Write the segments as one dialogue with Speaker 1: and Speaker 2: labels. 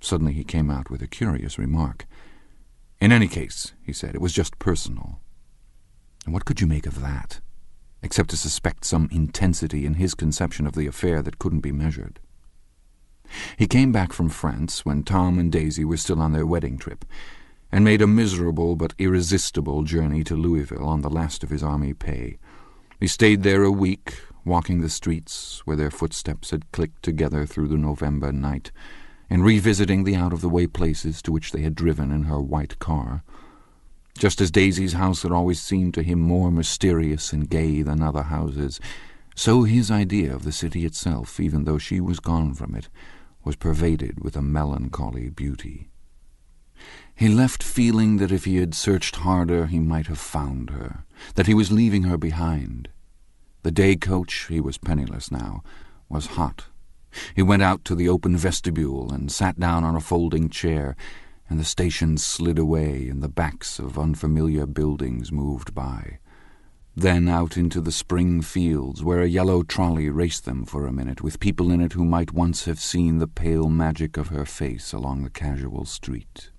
Speaker 1: Suddenly he came out with a curious remark. In any case, he said, it was just personal. And what could you make of that, except to suspect some intensity in his conception of the affair that couldn't be measured? He came back from France when Tom and Daisy were still on their wedding trip, and made a miserable but irresistible journey to Louisville on the last of his army pay. He stayed there a week, walking the streets where their footsteps had clicked together through the November night, and revisiting the out-of-the-way places to which they had driven in her white car. Just as Daisy's house had always seemed to him more mysterious and gay than other houses, so his idea of the city itself, even though she was gone from it, was pervaded with a melancholy beauty. He left feeling that if he had searched harder he might have found her, that he was leaving her behind. The day coach, he was penniless now, was hot. He went out to the open vestibule and sat down on a folding chair, and the station slid away and the backs of unfamiliar buildings moved by. Then out into the spring fields, where a yellow trolley raced them for a minute, with people in it who might once have seen the pale magic of her face along the casual street.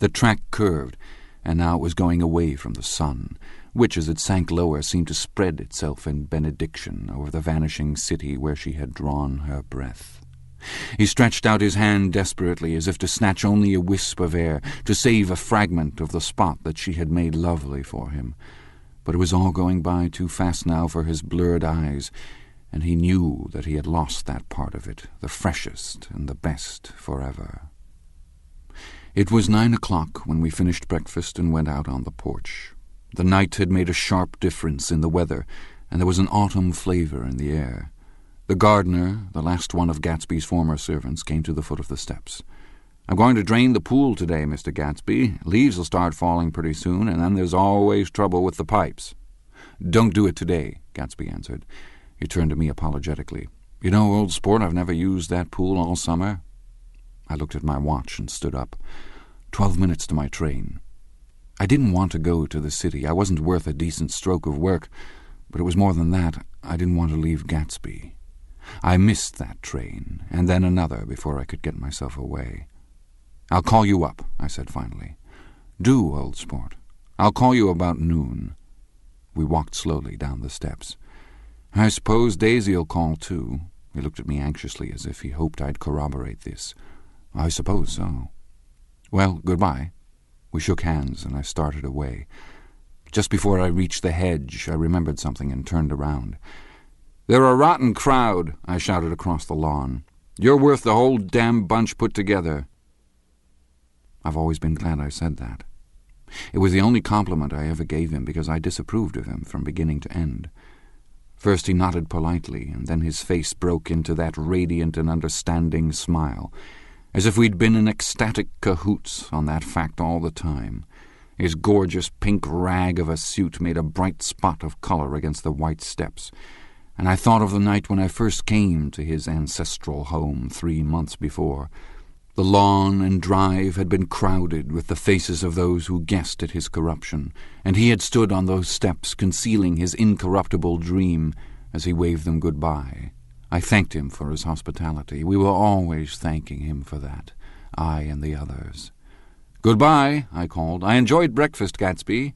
Speaker 1: The track curved, and now it was going away from the sun, which, as it sank lower, seemed to spread itself in benediction over the vanishing city where she had drawn her breath. He stretched out his hand desperately, as if to snatch only a wisp of air, to save a fragment of the spot that she had made lovely for him but it was all going by too fast now for his blurred eyes, and he knew that he had lost that part of it, the freshest and the best, forever. It was nine o'clock when we finished breakfast and went out on the porch. The night had made a sharp difference in the weather, and there was an autumn flavour in the air. The gardener, the last one of Gatsby's former servants, came to the foot of the steps. I'm going to drain the pool today, Mr. Gatsby. Leaves will start falling pretty soon, and then there's always trouble with the pipes. Don't do it today, Gatsby answered. He turned to me apologetically. You know, old sport, I've never used that pool all summer. I looked at my watch and stood up. Twelve minutes to my train. I didn't want to go to the city. I wasn't worth a decent stroke of work, but it was more than that. I didn't want to leave Gatsby. I missed that train, and then another before I could get myself away. I'll call you up, I said finally. Do, old sport. I'll call you about noon. We walked slowly down the steps. I suppose Daisy'll call too. He looked at me anxiously as if he hoped I'd corroborate this. I suppose so. Well, goodbye. We shook hands, and I started away. Just before I reached the hedge, I remembered something and turned around. They're a rotten crowd, I shouted across the lawn. You're worth the whole damn bunch put together. I've always been glad I said that. It was the only compliment I ever gave him because I disapproved of him from beginning to end. First he nodded politely, and then his face broke into that radiant and understanding smile, as if we'd been in ecstatic cahoots on that fact all the time. His gorgeous pink rag of a suit made a bright spot of colour against the white steps, and I thought of the night when I first came to his ancestral home three months before, the lawn and drive had been crowded with the faces of those who guessed at his corruption, and he had stood on those steps concealing his incorruptible dream as he waved them good-bye. I thanked him for his hospitality. We were always thanking him for that, I and the others. Goodbye, I called. I enjoyed breakfast, Gatsby.